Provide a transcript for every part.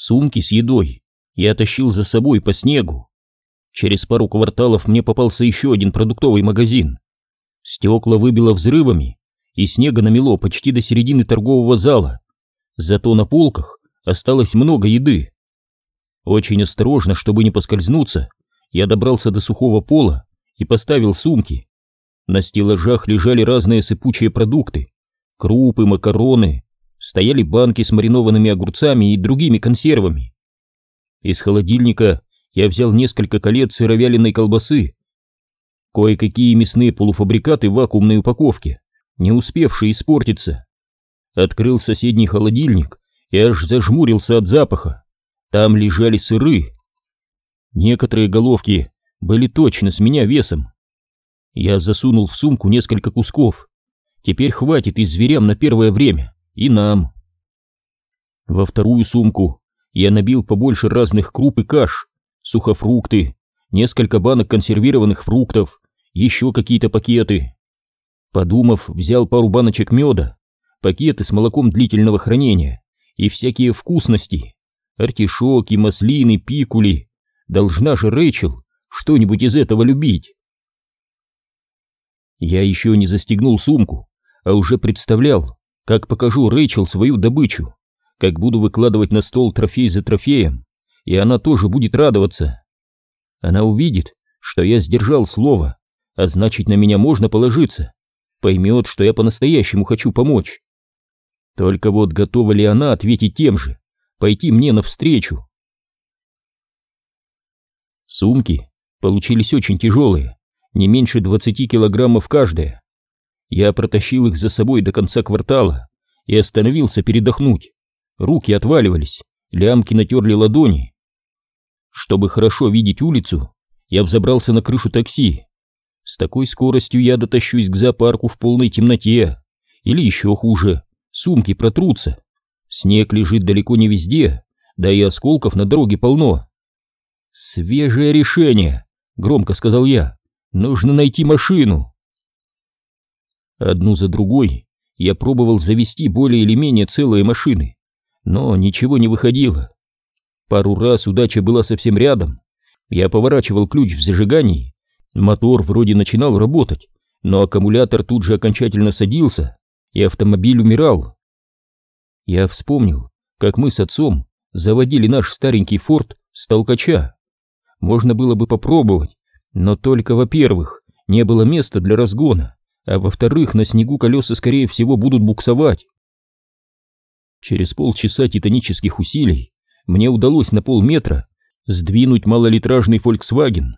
Сумки с едой я тащил за собой по снегу. Через пару кварталов мне попался еще один продуктовый магазин. Стекла выбило взрывами, и снега намело почти до середины торгового зала. Зато на полках осталось много еды. Очень осторожно, чтобы не поскользнуться, я добрался до сухого пола и поставил сумки. На стеллажах лежали разные сыпучие продукты, крупы, макароны, стояли банки с маринованными огурцами и другими консервами. Из холодильника я взял несколько колец сыровяленой колбасы, кое-какие мясные полуфабрикаты в вакуумной упаковке, не успевшие испортиться. Открыл соседний холодильник и аж зажмурился от запаха. Там лежали сыры. Некоторые головки были точно с меня весом. Я засунул в сумку несколько кусков. Теперь хватит и зверям на первое время и нам. Во вторую сумку я набил побольше разных круп и каш, сухофрукты, несколько банок консервированных фруктов, еще какие-то пакеты. Подумав, взял пару баночек меда, пакеты с молоком длительного хранения и всякие вкусности, артишоки, маслины, пикули. Должна же Рэйчел что-нибудь из этого любить. Я еще не застегнул сумку, а уже представлял, как покажу Рэйчел свою добычу, как буду выкладывать на стол трофей за трофеем, и она тоже будет радоваться. Она увидит, что я сдержал слово, а значит на меня можно положиться, поймет, что я по-настоящему хочу помочь. Только вот готова ли она ответить тем же, пойти мне навстречу? Сумки получились очень тяжелые, не меньше 20 килограммов каждая. Я протащил их за собой до конца квартала и остановился передохнуть. Руки отваливались, лямки натерли ладони. Чтобы хорошо видеть улицу, я взобрался на крышу такси. С такой скоростью я дотащусь к зоопарку в полной темноте. Или еще хуже, сумки протрутся. Снег лежит далеко не везде, да и осколков на дороге полно. «Свежее решение», — громко сказал я. «Нужно найти машину». Одну за другой я пробовал завести более или менее целые машины, но ничего не выходило. Пару раз удача была совсем рядом. Я поворачивал ключ в зажигании, мотор вроде начинал работать, но аккумулятор тут же окончательно садился, и автомобиль умирал. Я вспомнил, как мы с отцом заводили наш старенький форт с толкача. Можно было бы попробовать, но только, во-первых, не было места для разгона, а во-вторых, на снегу колеса, скорее всего, будут буксовать. Через полчаса титанических усилий мне удалось на полметра сдвинуть малолитражный Volkswagen.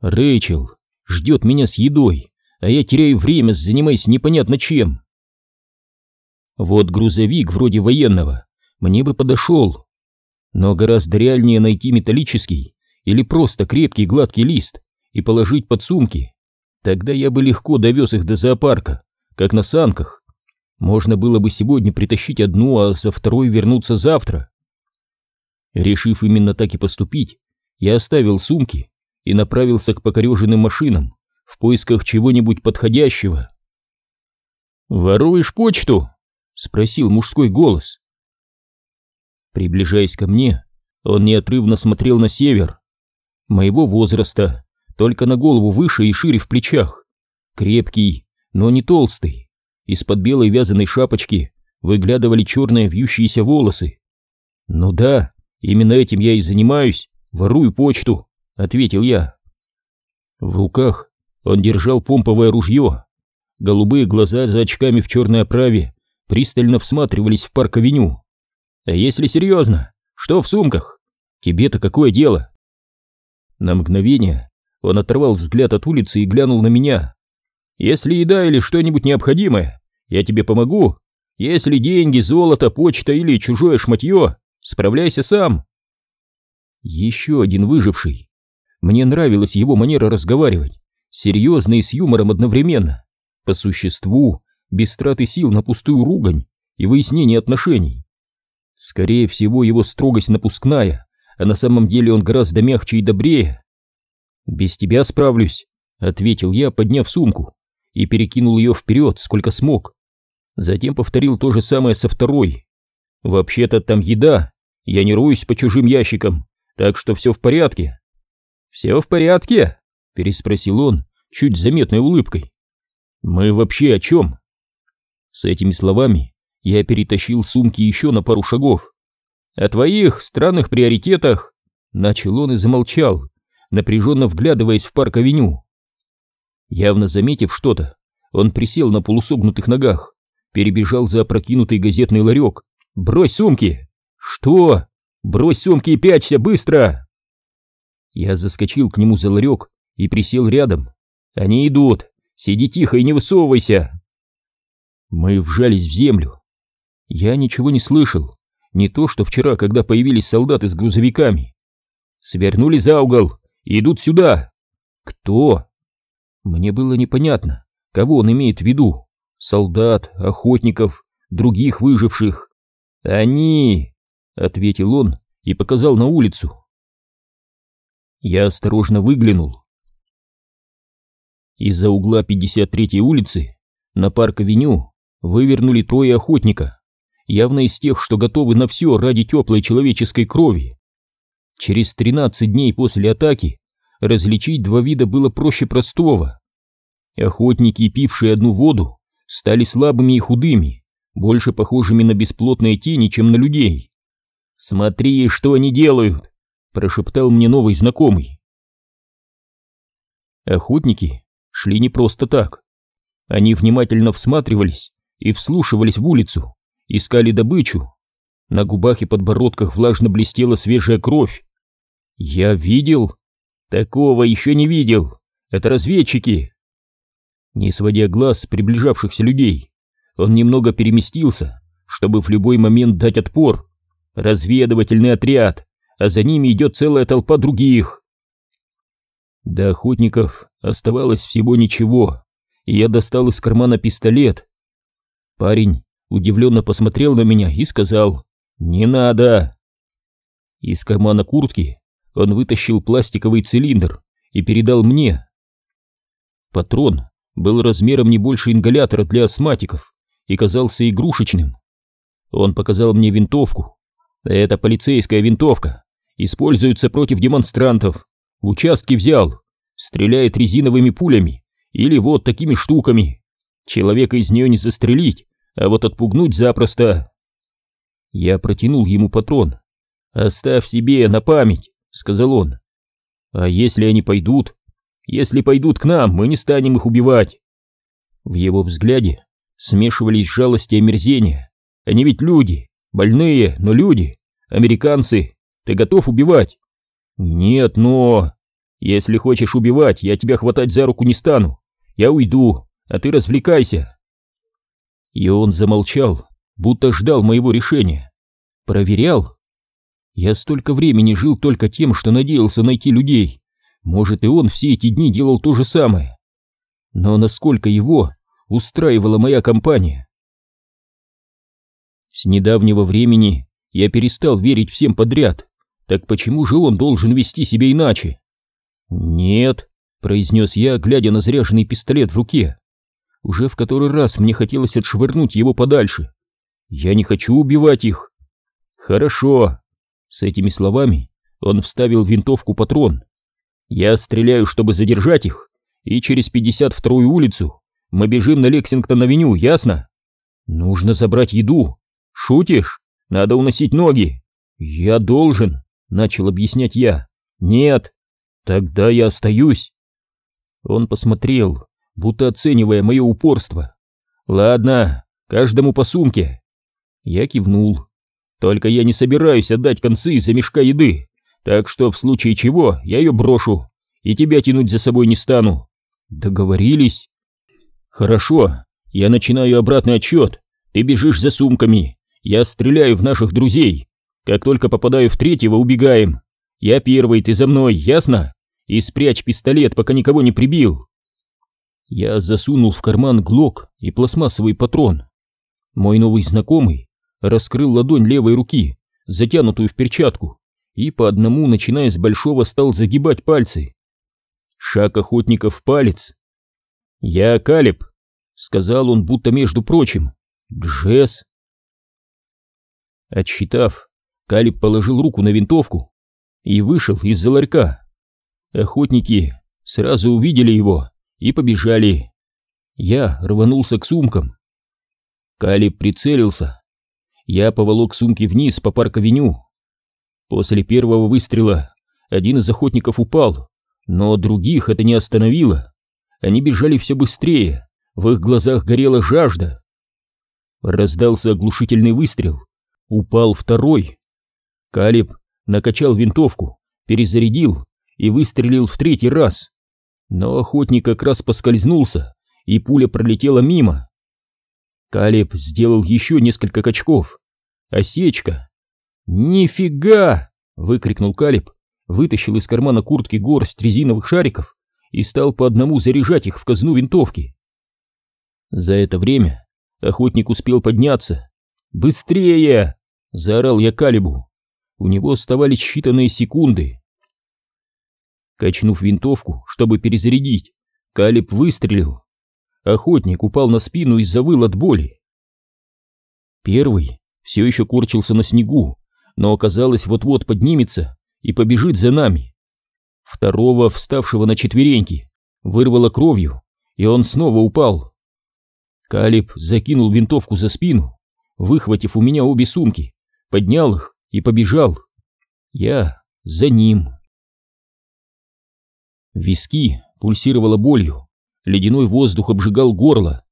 Рэйчел ждет меня с едой, а я теряю время, занимаясь непонятно чем. Вот грузовик вроде военного мне бы подошел, но гораздо реальнее найти металлический или просто крепкий гладкий лист и положить под сумки. Тогда я бы легко довез их до зоопарка, как на санках. Можно было бы сегодня притащить одну, а за второй вернуться завтра. Решив именно так и поступить, я оставил сумки и направился к покореженным машинам в поисках чего-нибудь подходящего. «Воруешь почту?» — спросил мужской голос. Приближаясь ко мне, он неотрывно смотрел на север. Моего возраста, только на голову выше и шире в плечах. Крепкий, но не толстый. Из-под белой вязаной шапочки выглядывали черные вьющиеся волосы. «Ну да, именно этим я и занимаюсь, ворую почту», — ответил я. В руках он держал помповое ружье. Голубые глаза за очками в черной оправе пристально всматривались в парк-авеню. «А если серьезно, что в сумках? Тебе-то какое дело?» На мгновение он оторвал взгляд от улицы и глянул на меня. «Если еда или что-нибудь необходимое, я тебе помогу. Если деньги, золото, почта или чужое шматье, справляйся сам». Еще один выживший. Мне нравилась его манера разговаривать, серьезно и с юмором одновременно, по существу, без траты сил на пустую ругань и выяснение отношений. Скорее всего, его строгость напускная, а на самом деле он гораздо мягче и добрее. «Без тебя справлюсь», — ответил я, подняв сумку, и перекинул ее вперед, сколько смог. Затем повторил то же самое со второй. «Вообще-то там еда, Я не роюсь по чужим ящикам, так что все в порядке. Все в порядке? Переспросил он, чуть заметной улыбкой. Мы вообще о чем? С этими словами я перетащил сумки еще на пару шагов. О твоих странных приоритетах, начал он и замолчал, напряженно вглядываясь в парк-авеню. Явно заметив что-то, он присел на полусогнутых ногах, перебежал за опрокинутый газетный ларек. «Брось сумки!» «Что? Брось сумки и пячься, быстро!» Я заскочил к нему за ларек и присел рядом. «Они идут! Сиди тихо и не высовывайся!» Мы вжались в землю. Я ничего не слышал, не то что вчера, когда появились солдаты с грузовиками. Свернули за угол идут сюда. Кто? Мне было непонятно, кого он имеет в виду. Солдат, охотников, других выживших. Они, ответил он и показал на улицу. Я осторожно выглянул. Из-за угла 53-й улицы на парк-авеню вывернули трое охотника, явно из тех, что готовы на все ради теплой человеческой крови. Через 13 дней после атаки различить два вида было проще простого. Охотники, пившие одну воду, стали слабыми и худыми, больше похожими на бесплотные тени, чем на людей. «Смотри, что они делают!» – прошептал мне новый знакомый. Охотники шли не просто так. Они внимательно всматривались и вслушивались в улицу, искали добычу. На губах и подбородках влажно блестела свежая кровь. Я видел? Такого еще не видел. Это разведчики. Не сводя глаз с приближавшихся людей, он немного переместился, чтобы в любой момент дать отпор. Разведывательный отряд, а за ними идет целая толпа других. До охотников оставалось всего ничего, и я достал из кармана пистолет. Парень удивленно посмотрел на меня и сказал «Не надо!». Из кармана куртки он вытащил пластиковый цилиндр и передал мне. Патрон был размером не больше ингалятора для астматиков и казался игрушечным. Он показал мне винтовку. Это полицейская винтовка. Используется против демонстрантов. В участке взял. Стреляет резиновыми пулями или вот такими штуками. Человека из нее не застрелить, а вот отпугнуть запросто. Я протянул ему патрон. «Оставь себе на память», — сказал он. «А если они пойдут?» «Если пойдут к нам, мы не станем их убивать». В его взгляде смешивались жалость и омерзение. Они ведь люди, больные, но люди, американцы. Ты готов убивать? Нет, но... Если хочешь убивать, я тебя хватать за руку не стану. Я уйду, а ты развлекайся. И он замолчал, будто ждал моего решения. Проверял? Я столько времени жил только тем, что надеялся найти людей. Может, и он все эти дни делал то же самое. Но насколько его устраивала моя компания? С недавнего времени я перестал верить всем подряд. Так почему же он должен вести себя иначе? Нет, произнес я, глядя на заряженный пистолет в руке. Уже в который раз мне хотелось отшвырнуть его подальше. Я не хочу убивать их. Хорошо. С этими словами он вставил в винтовку патрон. Я стреляю, чтобы задержать их, и через 52-ю улицу мы бежим на Лексингтон-авеню, ясно? Нужно забрать еду. Шутишь? Надо уносить ноги. Я должен, начал объяснять я. Нет. Тогда я остаюсь. Он посмотрел, будто оценивая мое упорство. «Ладно, каждому по сумке». Я кивнул. «Только я не собираюсь отдать концы за мешка еды, так что в случае чего я ее брошу, и тебя тянуть за собой не стану». «Договорились?» «Хорошо, я начинаю обратный отчет, ты бежишь за сумками, я стреляю в наших друзей. Как только попадаю в третьего, убегаем. Я первый, ты за мной, ясно? И спрячь пистолет, пока никого не прибил». Я засунул в карман глок и пластмассовый патрон. Мой новый знакомый раскрыл ладонь левой руки, затянутую в перчатку, и по одному, начиная с большого, стал загибать пальцы. Шаг охотника в палец. «Я Калиб», — сказал он, будто между прочим. «Джесс». Отсчитав, Калиб положил руку на винтовку и вышел из-за ларька. Охотники сразу увидели его и побежали. Я рванулся к сумкам. Калиб прицелился. Я поволок сумки вниз по парк-авеню. После первого выстрела один из охотников упал, но других это не остановило. Они бежали все быстрее, в их глазах горела жажда. Раздался оглушительный выстрел. Упал второй. Калиб накачал винтовку, перезарядил и выстрелил в третий раз. Но охотник как раз поскользнулся, и пуля пролетела мимо. Калиб сделал еще несколько качков. Осечка. «Нифига!» — выкрикнул Калиб, вытащил из кармана куртки горсть резиновых шариков и стал по одному заряжать их в казну винтовки. За это время охотник успел подняться. «Быстрее!» — заорал я Калибу. У него оставались считанные секунды. Качнув винтовку, чтобы перезарядить, Калиб выстрелил. Охотник упал на спину и завыл от боли. Первый все еще корчился на снегу, но оказалось вот-вот поднимется и побежит за нами. Второго, вставшего на четвереньки, вырвало кровью, и он снова упал. Калиб закинул винтовку за спину, выхватив у меня обе сумки, поднял их и побежал. Я за ним. Виски пульсировало болью, ледяной воздух обжигал горло.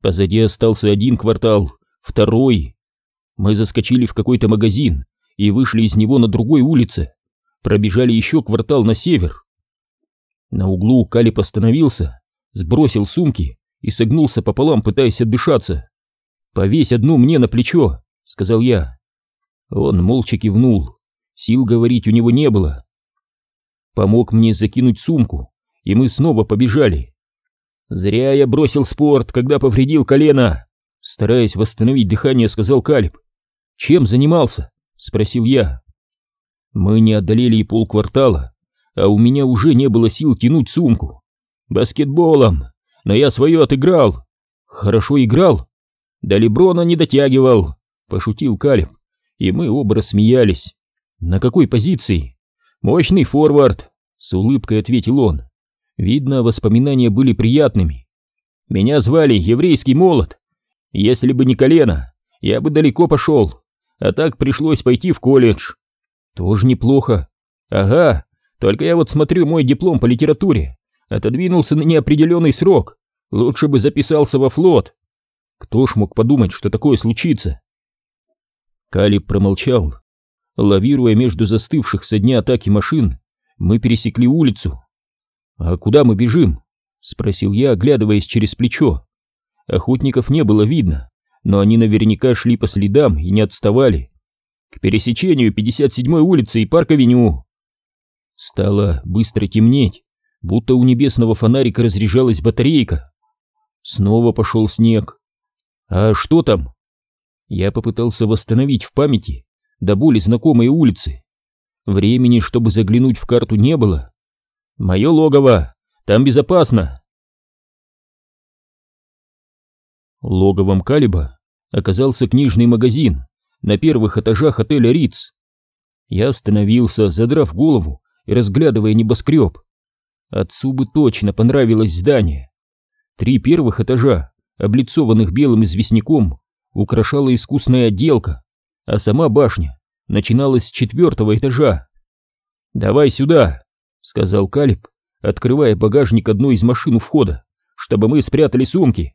Позади остался один квартал, второй. Мы заскочили в какой-то магазин и вышли из него на другой улице, пробежали еще квартал на север. На углу Калип остановился, сбросил сумки и согнулся пополам, пытаясь отдышаться. «Повесь одну мне на плечо», — сказал я. Он молча кивнул, сил говорить у него не было. Помог мне закинуть сумку, и мы снова побежали. «Зря я бросил спорт, когда повредил колено», — стараясь восстановить дыхание, сказал Калиб. «Чем занимался?» — спросил я. Мы не одолели и полквартала, а у меня уже не было сил тянуть сумку. «Баскетболом, но я свое отыграл». «Хорошо играл?» «До Леброна не дотягивал», — пошутил Калиб и мы оба рассмеялись. «На какой позиции?» «Мощный форвард», — с улыбкой ответил он. Видно, воспоминания были приятными. «Меня звали Еврейский Молот. Если бы не колено, я бы далеко пошел, а так пришлось пойти в колледж». «Тоже неплохо». «Ага, только я вот смотрю мой диплом по литературе, отодвинулся на неопределенный срок, лучше бы записался во флот». Кто ж мог подумать, что такое случится? Калиб промолчал. Лавируя между застывших со дня атаки машин, мы пересекли улицу. «А куда мы бежим?» — спросил я, оглядываясь через плечо. Охотников не было видно, но они наверняка шли по следам и не отставали. К пересечению 57-й улицы и парк-авеню. Стало быстро темнеть, будто у небесного фонарика разряжалась батарейка. Снова пошел снег. «А что там?» Я попытался восстановить в памяти до боли знакомые улицы. Времени, чтобы заглянуть в карту, не было. Мое логово, там безопасно. Логовом Калиба оказался книжный магазин на первых этажах отеля Риц. Я остановился, задрав голову и разглядывая небоскреб. Отцу бы точно понравилось здание. Три первых этажа, облицованных белым известняком, украшала искусная отделка, а сама башня начиналась с четвертого этажа. «Давай сюда», — сказал Калиб, открывая багажник одной из машин у входа, чтобы мы спрятали сумки.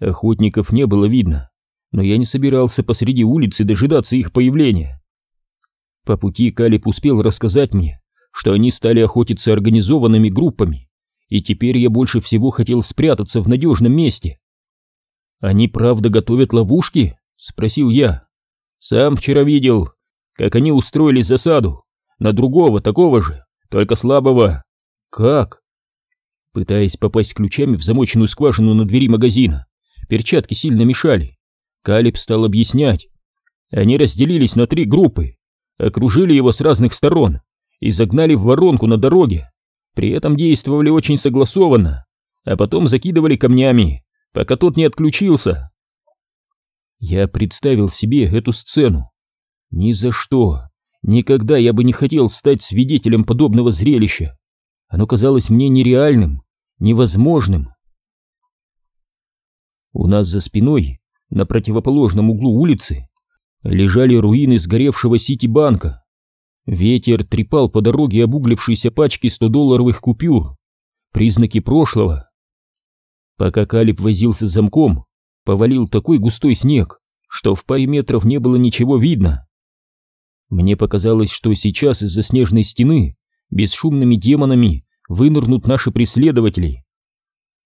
Охотников не было видно, но я не собирался посреди улицы дожидаться их появления. По пути Калиб успел рассказать мне, что они стали охотиться организованными группами, и теперь я больше всего хотел спрятаться в надежном месте. «Они правда готовят ловушки?» — спросил я. «Сам вчера видел, как они устроили засаду на другого такого же, только слабого». «Как?» Пытаясь попасть ключами в замоченную скважину на двери магазина, перчатки сильно мешали. Калиб стал объяснять. Они разделились на три группы, окружили его с разных сторон и загнали в воронку на дороге. При этом действовали очень согласованно, а потом закидывали камнями, пока тот не отключился. Я представил себе эту сцену. Ни за что, никогда я бы не хотел стать свидетелем подобного зрелища. Оно казалось мне нереальным, невозможным. У нас за спиной, на противоположном углу улицы, лежали руины сгоревшего Сити-банка. Ветер трепал по дороге обуглившиеся пачки 100-долларовых купюр, признаки прошлого. Пока Калиб возился с замком, повалил такой густой снег, что в паре метров не было ничего видно. Мне показалось, что сейчас из-за снежной стены бесшумными демонами вынырнут наши преследователи.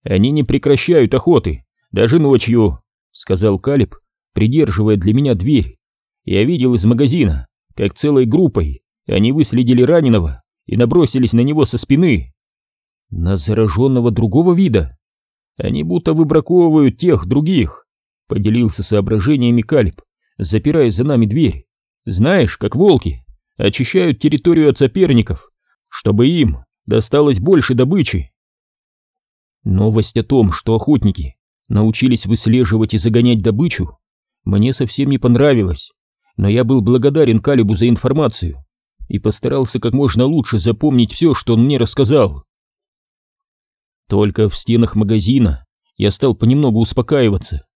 Они не прекращают охоты, даже ночью, сказал Калиб, придерживая для меня дверь. Я видел из магазина, как целой группой они выследили раненого и набросились на него со спины. На зараженного другого вида. Они будто выбраковывают тех других, поделился соображениями Калиб, запирая за нами дверь. Знаешь, как волки очищают территорию от соперников, чтобы им досталось больше добычи. Новость о том, что охотники научились выслеживать и загонять добычу, мне совсем не понравилась но я был благодарен Калибу за информацию и постарался как можно лучше запомнить все, что он мне рассказал. Только в стенах магазина я стал понемногу успокаиваться.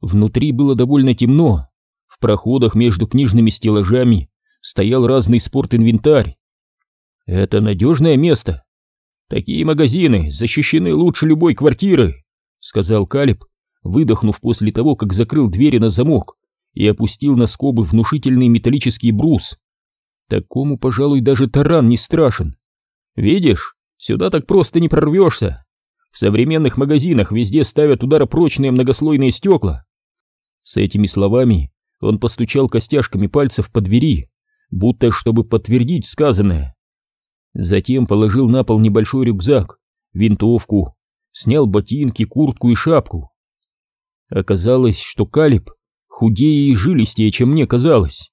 Внутри было довольно темно, в проходах между книжными стеллажами стоял разный спортинвентарь. Это надежное место. Такие магазины защищены лучше любой квартиры, сказал Калиб, выдохнув после того, как закрыл двери на замок и опустил на скобы внушительный металлический брус. Такому, пожалуй, даже таран не страшен. Видишь, сюда так просто не прорвешься. В современных магазинах везде ставят ударопрочные многослойные стекла. С этими словами он постучал костяшками пальцев по двери, будто чтобы подтвердить сказанное. Затем положил на пол небольшой рюкзак, винтовку, снял ботинки, куртку и шапку. Оказалось, что Калиб худее и жилистее, чем мне казалось.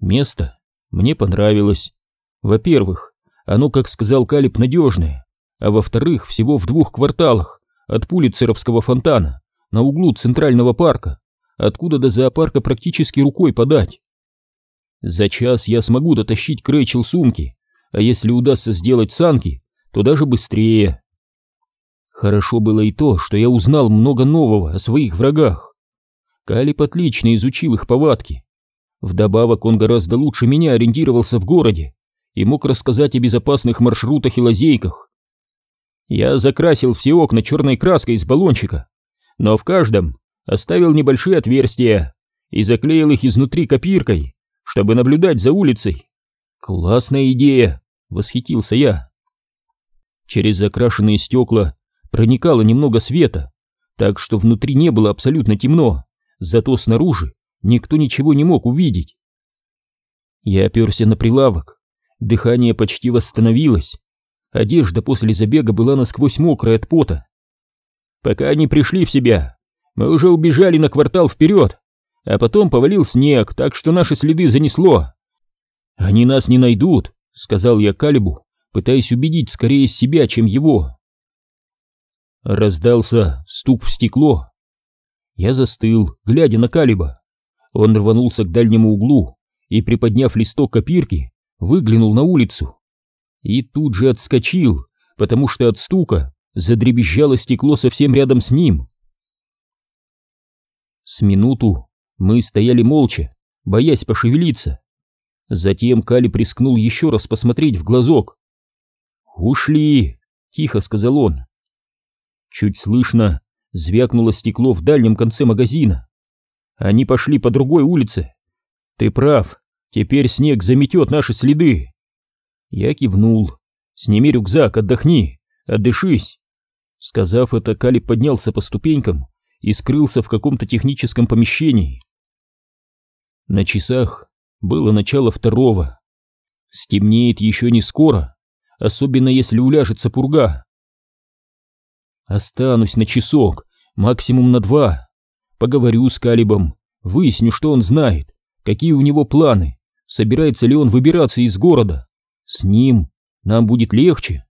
Место мне понравилось. Во-первых, оно, как сказал Калиб, надежное, а во-вторых, всего в двух кварталах от Пулицеровского фонтана на углу Центрального парка, откуда до зоопарка практически рукой подать. За час я смогу дотащить к Рэйчел сумки, а если удастся сделать санки, то даже быстрее. Хорошо было и то, что я узнал много нового о своих врагах. Калип отлично изучил их повадки. Вдобавок он гораздо лучше меня ориентировался в городе и мог рассказать о безопасных маршрутах и лазейках. Я закрасил все окна черной краской из баллончика, но в каждом оставил небольшие отверстия и заклеил их изнутри копиркой, чтобы наблюдать за улицей. Классная идея, восхитился я. Через закрашенные стекла проникало немного света, так что внутри не было абсолютно темно, зато снаружи никто ничего не мог увидеть. Я оперся на прилавок, дыхание почти восстановилось, одежда после забега была насквозь мокрая от пота. Пока они пришли в себя, мы уже убежали на квартал вперед, а потом повалил снег, так что наши следы занесло. «Они нас не найдут», — сказал я Калибу, пытаясь убедить скорее себя, чем его. Раздался стук в стекло. Я застыл, глядя на Калиба. Он рванулся к дальнему углу и, приподняв листок копирки, выглянул на улицу. И тут же отскочил, потому что от стука задребезжало стекло совсем рядом с ним. С минуту мы стояли молча, боясь пошевелиться. Затем Кали прискнул еще раз посмотреть в глазок. «Ушли!» — тихо сказал он. Чуть слышно звякнуло стекло в дальнем конце магазина. Они пошли по другой улице. Ты прав, теперь снег заметет наши следы. Я кивнул. Сними рюкзак, отдохни, отдышись. Сказав это, Кали поднялся по ступенькам и скрылся в каком-то техническом помещении. На часах было начало второго. Стемнеет еще не скоро, особенно если уляжется пурга. Останусь на часок, максимум на два. Поговорю с Калибом, выясню, что он знает, какие у него планы, собирается ли он выбираться из города. С ним нам будет легче.